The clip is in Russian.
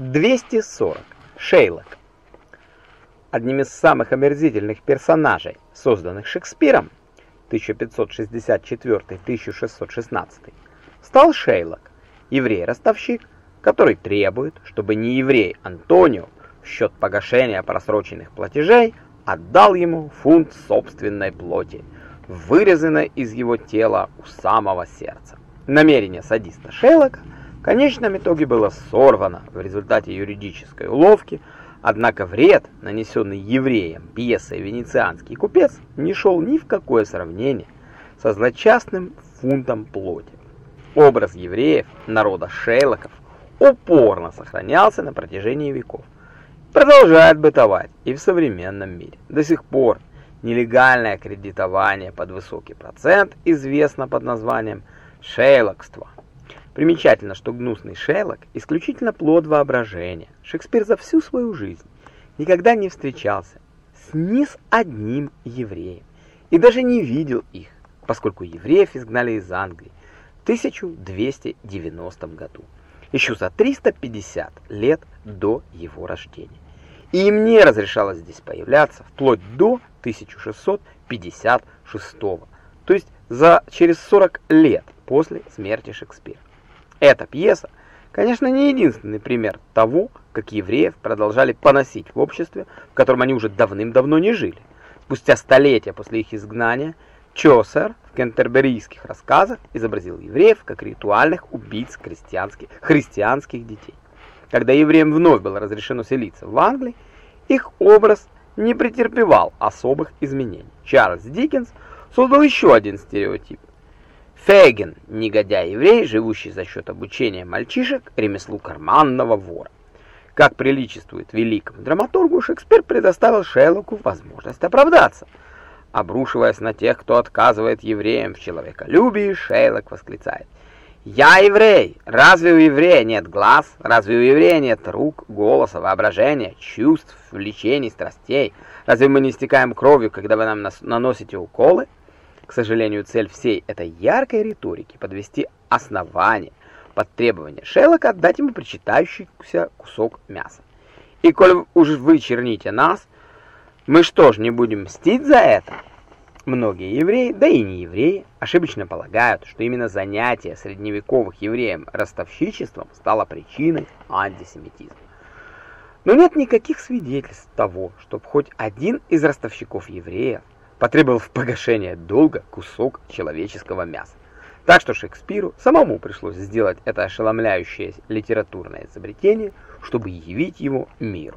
240. Шейлок. Одним из самых омерзительных персонажей, созданных Шекспиром 1564-1616, стал Шейлок, еврей-ростовщик, который требует, чтобы не еврей Антонио в счет погашения просроченных платежей отдал ему фунт собственной плоти, вырезанной из его тела у самого сердца. Намерение садиста Шейлока в конечном итоге было сорвано в результате юридической уловки, однако вред, нанесенный евреям пьесой «Венецианский купец», не шел ни в какое сравнение со злочастным фунтом плоти. Образ евреев, народа Шейлоков, упорно сохранялся на протяжении веков. Продолжает бытовать и в современном мире. До сих пор нелегальное кредитование под высокий процент известно под названием шейлокство. Примечательно, что гнусный Шейлок исключительно плод воображения. Шекспир за всю свою жизнь никогда не встречался с ни с одним евреем и даже не видел их, поскольку евреев изгнали из Англии в 1290 году еще за 350 лет до его рождения. И им не разрешалось здесь появляться вплоть до 1656, то есть за через 40 лет после смерти Шекспира. Эта пьеса, конечно, не единственный пример того, как евреев продолжали поносить в обществе, в котором они уже давным-давно не жили. Спустя столетия после их изгнания Чосер в кентерберийских рассказах изобразил евреев как ритуальных убийц христианских, христианских детей. Когда евреям вновь было разрешено селиться в Англии, их образ не претерпевал особых изменений. Чарльз Диккенс создал еще один стереотип. Фейген – негодяй-еврей, живущий за счет обучения мальчишек ремеслу карманного вора. Как приличествует великому драматургу, Шекспир предоставил Шейлоку возможность оправдаться – Обрушиваясь на тех, кто отказывает евреям в человеколюбии, Шейлок восклицает. «Я еврей! Разве у еврея нет глаз? Разве у еврея нет рук, голоса, воображения, чувств, влечений, страстей? Разве мы не истекаем кровью, когда вы нам наносите уколы?» К сожалению, цель всей этой яркой риторики – подвести основание под требование Шейлока отдать ему причитающийся кусок мяса. И коль уж вы черните нас, мы что ж, не будем мстить за это? Многие евреи, да и не евреи, ошибочно полагают, что именно занятие средневековых евреям ростовщичеством стало причиной антисемитизма. Но нет никаких свидетельств того, чтобы хоть один из ростовщиков евреев потребовал в погашение долга кусок человеческого мяса. Так что Шекспиру самому пришлось сделать это ошеломляющее литературное изобретение, чтобы явить его миру.